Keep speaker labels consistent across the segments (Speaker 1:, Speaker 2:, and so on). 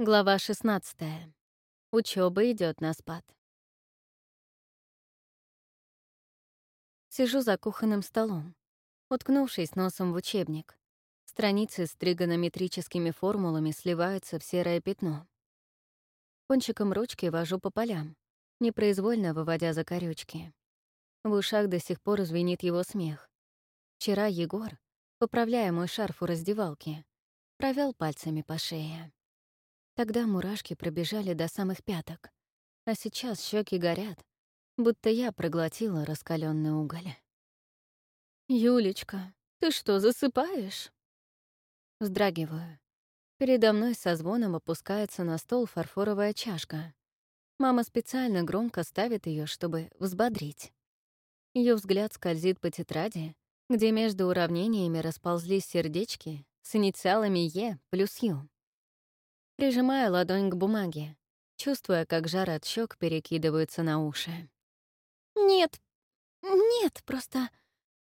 Speaker 1: Глава 16. Учеба идет на спад. Сижу за кухонным столом, уткнувшись носом в учебник. Страницы с тригонометрическими формулами сливаются в серое пятно. Кончиком ручки вожу по полям, непроизвольно выводя закорючки. В ушах до сих пор звенит его смех. Вчера Егор, поправляя мой шарф у раздевалки, провел пальцами по шее. Тогда мурашки пробежали до самых пяток, а сейчас щеки горят, будто я проглотила раскаленный уголь. «Юлечка, ты что, засыпаешь?» Вздрагиваю. Передо мной со звоном опускается на стол фарфоровая чашка. Мама специально громко ставит ее, чтобы взбодрить. Ее взгляд скользит по тетради, где между уравнениями расползлись сердечки с инициалами «Е» плюс «Ю». Прижимая ладонь к бумаге, чувствуя, как жар от щек перекидываются на уши. «Нет, нет, просто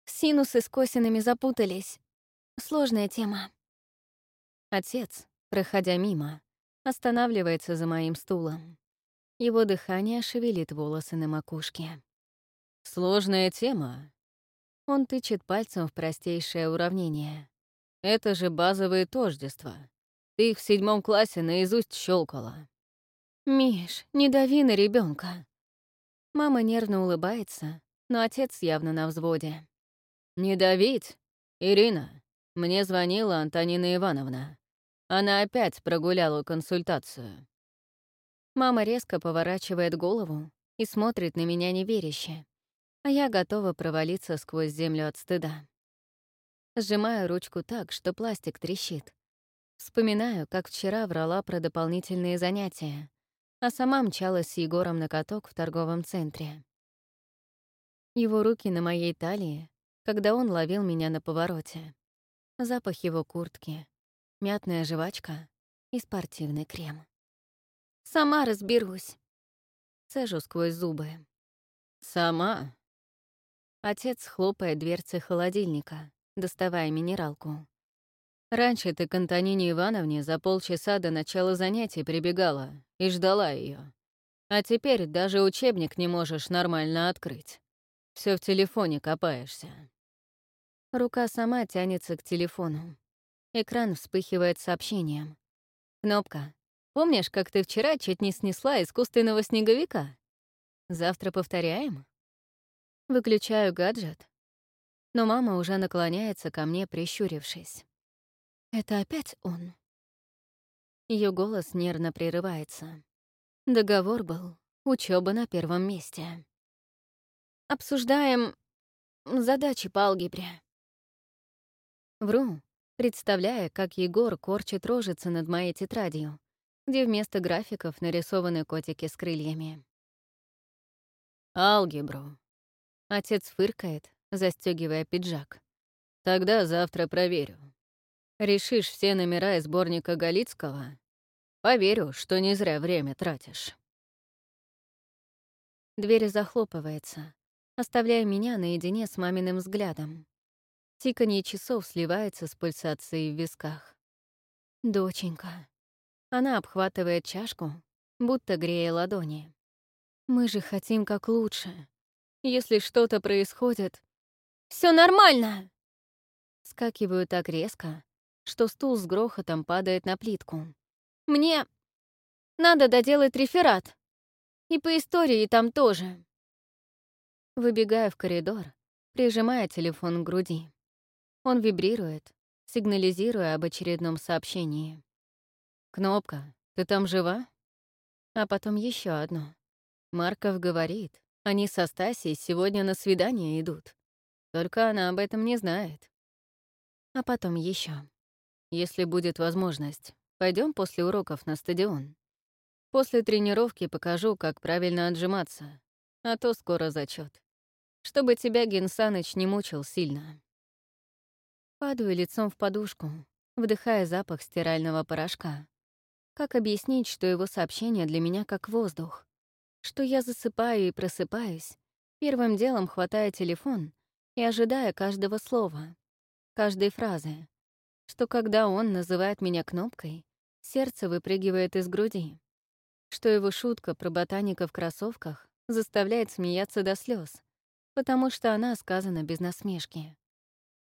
Speaker 1: синусы с косинами запутались. Сложная тема». Отец, проходя мимо, останавливается за моим стулом. Его дыхание шевелит волосы на макушке. «Сложная тема». Он тычет пальцем в простейшее уравнение. «Это же базовые тождества. Ты их в седьмом классе наизусть щелкала. «Миш, не дави на ребенка. Мама нервно улыбается, но отец явно на взводе. «Не давить? Ирина, мне звонила Антонина Ивановна. Она опять прогуляла консультацию». Мама резко поворачивает голову и смотрит на меня неверяще, а я готова провалиться сквозь землю от стыда. Сжимаю ручку так, что пластик трещит, Вспоминаю, как вчера врала про дополнительные занятия, а сама мчалась с Егором на каток в торговом центре. Его руки на моей талии, когда он ловил меня на повороте. Запах его куртки, мятная жвачка и спортивный крем. «Сама разберусь», — цежу сквозь зубы. «Сама?» Отец хлопает дверцы холодильника, доставая минералку. Раньше ты к Антонине Ивановне за полчаса до начала занятий прибегала и ждала ее. А теперь даже учебник не можешь нормально открыть. Все в телефоне копаешься. Рука сама тянется к телефону. Экран вспыхивает сообщением. Кнопка. Помнишь, как ты вчера чуть не снесла искусственного снеговика? Завтра повторяем? Выключаю гаджет. Но мама уже наклоняется ко мне, прищурившись. Это опять он. Ее голос нервно прерывается. Договор был, учеба на первом месте. Обсуждаем задачи по алгебре. Вру, представляя, как Егор корчит рожицы над моей тетрадью, где вместо графиков нарисованы котики с крыльями. «Алгебру». Отец фыркает, застегивая пиджак. «Тогда завтра проверю». Решишь все номера из сборника Галицкого? Поверю, что не зря время тратишь. Дверь захлопывается, оставляя меня наедине с маминым взглядом. Тиканье часов сливается с пульсацией в висках. «Доченька». Она обхватывает чашку, будто грея ладони. «Мы же хотим как лучше. Если что-то происходит...» все нормально!» Скакиваю так резко, что стул с грохотом падает на плитку. «Мне надо доделать реферат. И по истории там тоже». Выбегая в коридор, прижимая телефон к груди. Он вибрирует, сигнализируя об очередном сообщении. «Кнопка, ты там жива?» А потом еще одно. Марков говорит, они со Стасией сегодня на свидание идут. Только она об этом не знает. А потом еще. Если будет возможность, пойдем после уроков на стадион. После тренировки покажу, как правильно отжиматься, а то скоро зачет. Чтобы тебя Генсаныч не мучил сильно. Падаю лицом в подушку, вдыхая запах стирального порошка. Как объяснить, что его сообщение для меня как воздух? Что я засыпаю и просыпаюсь, первым делом хватая телефон и ожидая каждого слова, каждой фразы, что когда он называет меня кнопкой, Сердце выпрыгивает из груди. Что его шутка про ботаника в кроссовках заставляет смеяться до слез, потому что она сказана без насмешки.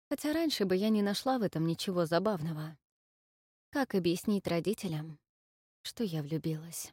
Speaker 1: Хотя раньше бы я не нашла в этом ничего забавного. Как объяснить родителям, что я влюбилась?